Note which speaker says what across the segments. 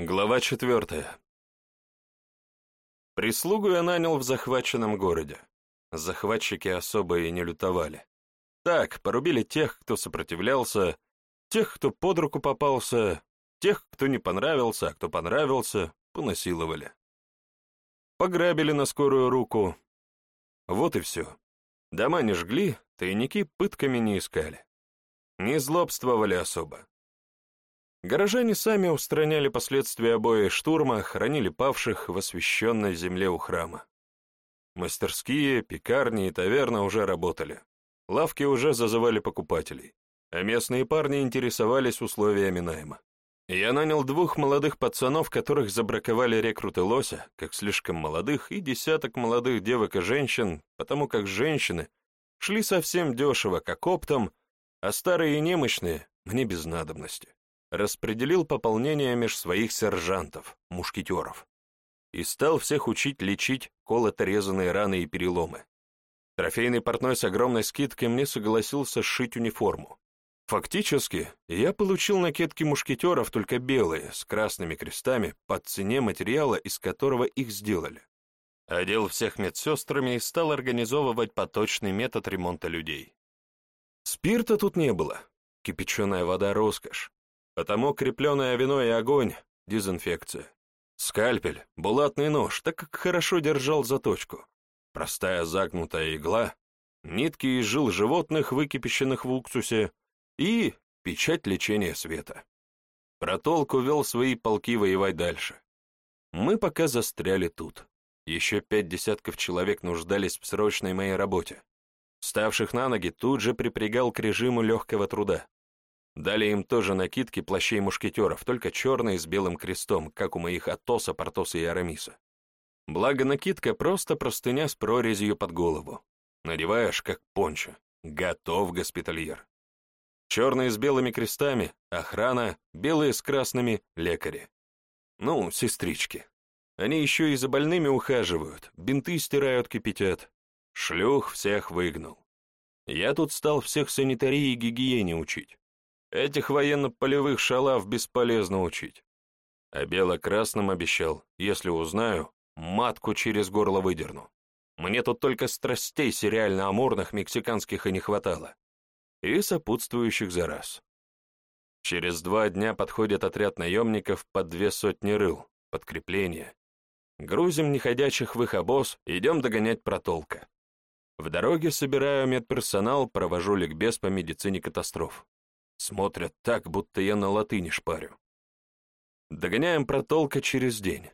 Speaker 1: Глава четвертая. Прислугу я нанял в захваченном городе. Захватчики особо и не лютовали. Так, порубили тех, кто сопротивлялся, тех, кто под руку попался, тех, кто не понравился, а кто понравился, понасиловали. Пограбили на скорую руку. Вот и все. Дома не жгли, тайники пытками не искали. Не злобствовали особо. Горожане сами устраняли последствия обоих штурма, хранили павших в освященной земле у храма. Мастерские, пекарни и таверна уже работали. Лавки уже зазывали покупателей, а местные парни интересовались условиями найма. Я нанял двух молодых пацанов, которых забраковали рекруты Лося, как слишком молодых, и десяток молодых девок и женщин, потому как женщины шли совсем дешево, как оптом, а старые и немощные мне без надобности распределил пополнение меж своих сержантов, мушкетеров, и стал всех учить лечить колото-резанные раны и переломы. Трофейный портной с огромной скидкой мне согласился сшить униформу. Фактически, я получил накидки мушкетеров только белые, с красными крестами, под цене материала, из которого их сделали. Одел всех медсестрами и стал организовывать поточный метод ремонта людей. Спирта тут не было. Кипяченая вода — роскошь. Потому крепленное вино и огонь — дезинфекция. Скальпель, булатный нож, так как хорошо держал заточку. Простая загнутая игла, нитки из жил животных, выкипященных в уксусе, и печать лечения света. Протолк увел свои полки воевать дальше. Мы пока застряли тут. Еще пять десятков человек нуждались в срочной моей работе. Ставших на ноги тут же припрягал к режиму легкого труда. Дали им тоже накидки плащей мушкетеров, только черные с белым крестом, как у моих Атоса, Портоса и Арамиса. Благо накидка просто простыня с прорезью под голову. Надеваешь, как пончо. Готов, госпитальер. Черные с белыми крестами, охрана, белые с красными, лекари. Ну, сестрички. Они еще и за больными ухаживают, бинты стирают, кипятят. Шлюх всех выгнал. Я тут стал всех санитарии и гигиене учить. Этих военно-полевых шалав бесполезно учить. А бело-красным обещал, если узнаю, матку через горло выдерну. Мне тут только страстей сериально-амурных мексиканских и не хватало. И сопутствующих за раз. Через два дня подходит отряд наемников под две сотни рыл, подкрепление. Грузим неходячих в их обоз, идем догонять протолка. В дороге собираю медперсонал, провожу ликбез по медицине катастроф. Смотрят так, будто я на латыни шпарю. Догоняем протолка через день.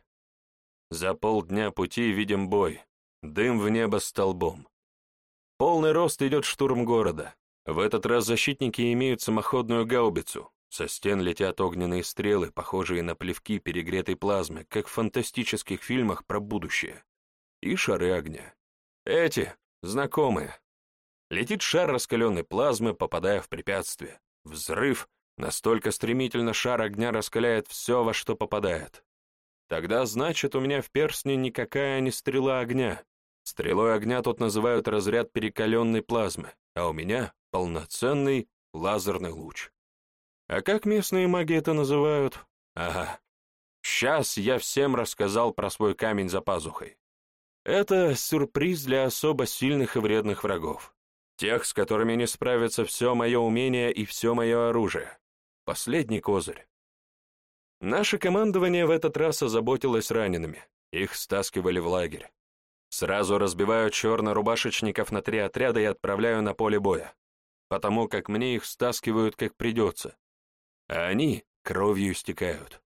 Speaker 1: За полдня пути видим бой. Дым в небо столбом. Полный рост идет штурм города. В этот раз защитники имеют самоходную гаубицу. Со стен летят огненные стрелы, похожие на плевки перегретой плазмы, как в фантастических фильмах про будущее. И шары огня. Эти, знакомые. Летит шар раскаленной плазмы, попадая в препятствие. Взрыв, настолько стремительно шар огня раскаляет все, во что попадает. Тогда, значит, у меня в перстне никакая не стрела огня. Стрелой огня тут называют разряд перекаленной плазмы, а у меня полноценный лазерный луч. А как местные маги это называют? Ага. Сейчас я всем рассказал про свой камень за пазухой. Это сюрприз для особо сильных и вредных врагов. Тех, с которыми не справится все мое умение и все мое оружие. Последний козырь. Наше командование в этот раз озаботилось ранеными. Их стаскивали в лагерь. Сразу разбиваю черно-рубашечников на три отряда и отправляю на поле боя, потому как мне их стаскивают как придется, а они кровью истекают.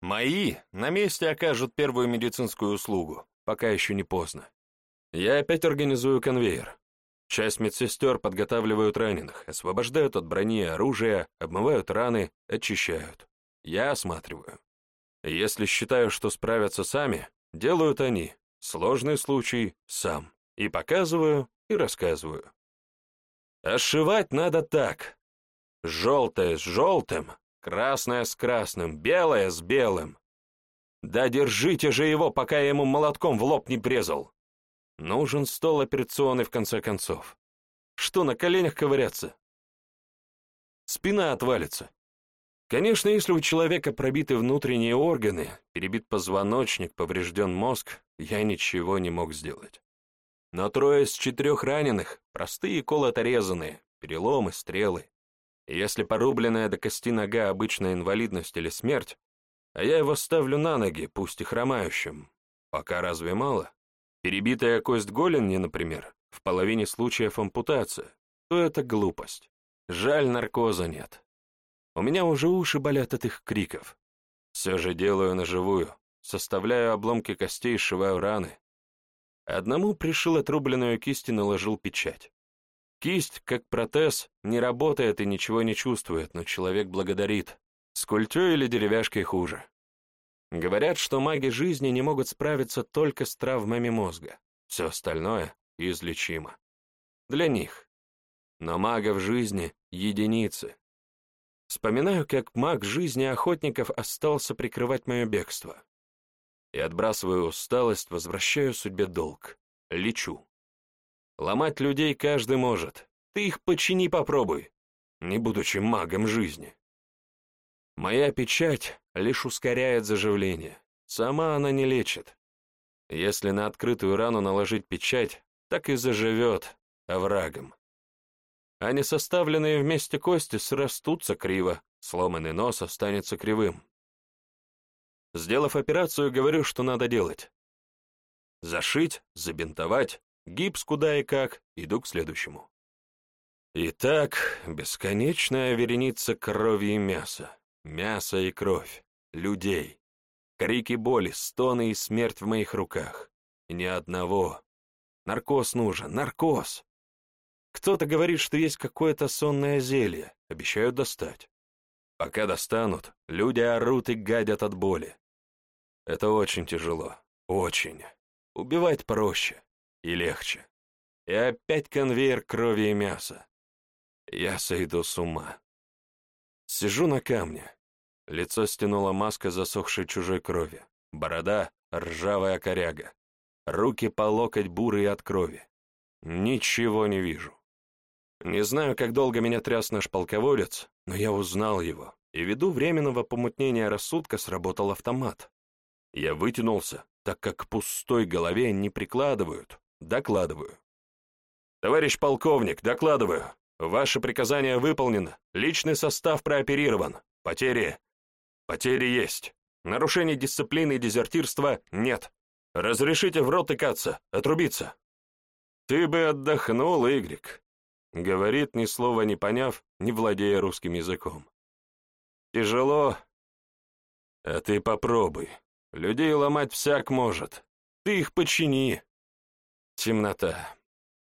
Speaker 1: Мои на месте окажут первую медицинскую услугу, пока еще не поздно. Я опять организую конвейер. Часть медсестер подготавливают раненых, освобождают от брони и оружия, обмывают раны, очищают. Я осматриваю. Если считаю, что справятся сами, делают они. Сложный случай — сам. И показываю, и рассказываю. Ошивать надо так. Желтое с желтым, красное с красным, белое с белым. Да держите же его, пока я ему молотком в лоб не презал. Нужен стол операционный в конце концов. Что, на коленях ковыряться? Спина отвалится. Конечно, если у человека пробиты внутренние органы, перебит позвоночник, поврежден мозг, я ничего не мог сделать. Но трое из четырех раненых, простые колото-резанные, переломы, стрелы. Если порубленная до кости нога обычная инвалидность или смерть, а я его ставлю на ноги, пусть и хромающим, пока разве мало? Перебитая кость голени, например, в половине случаев ампутация, то это глупость. Жаль, наркоза нет. У меня уже уши болят от их криков. Все же делаю наживую, составляю обломки костей, сшиваю раны. Одному пришил отрубленную кисть и наложил печать. Кисть, как протез, не работает и ничего не чувствует, но человек благодарит. С культей или деревяшкой хуже. Говорят, что маги жизни не могут справиться только с травмами мозга. Все остальное излечимо. Для них. Но магов жизни — единицы. Вспоминаю, как маг жизни охотников остался прикрывать мое бегство. И отбрасываю усталость, возвращаю судьбе долг. Лечу. Ломать людей каждый может. Ты их почини попробуй, не будучи магом жизни. Моя печать лишь ускоряет заживление. Сама она не лечит. Если на открытую рану наложить печать, так и заживет оврагом а не составленные вместе кости срастутся криво, сломанный нос останется кривым. Сделав операцию, говорю, что надо делать. Зашить, забинтовать, гипс куда и как, иду к следующему. Итак, бесконечная вереница крови и мяса, мясо и кровь, людей, крики боли, стоны и смерть в моих руках. Ни одного. Наркоз нужен, наркоз. Кто-то говорит, что есть какое-то сонное зелье, обещают достать. Пока достанут, люди орут и гадят от боли. Это очень тяжело, очень. Убивать проще и легче. И опять конвейер крови и мяса. Я сойду с ума. Сижу на камне. Лицо стянула маска засохшей чужой крови. Борода — ржавая коряга. Руки по локоть бурые от крови. Ничего не вижу. Не знаю, как долго меня тряс наш полководец, но я узнал его, и ввиду временного помутнения рассудка сработал автомат. Я вытянулся, так как к пустой голове не прикладывают, докладываю. «Товарищ полковник, докладываю. Ваше приказание выполнено, личный состав прооперирован. Потери... Потери есть. Нарушений дисциплины и дезертирства нет. Разрешите в рот икаться, отрубиться». «Ты бы отдохнул, Игрик», Говорит, ни слова не поняв, не владея русским языком. Тяжело. А ты попробуй. Людей ломать всяк может. Ты их почини. Темнота.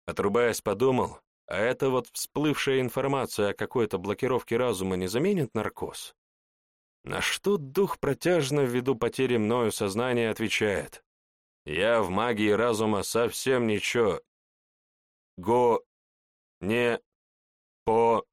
Speaker 1: Отрубаясь, подумал, а это вот всплывшая информация о какой-то блокировке разума не заменит наркоз? На что дух протяжно ввиду потери мною сознания отвечает. Я в магии разума совсем ничего. Го не по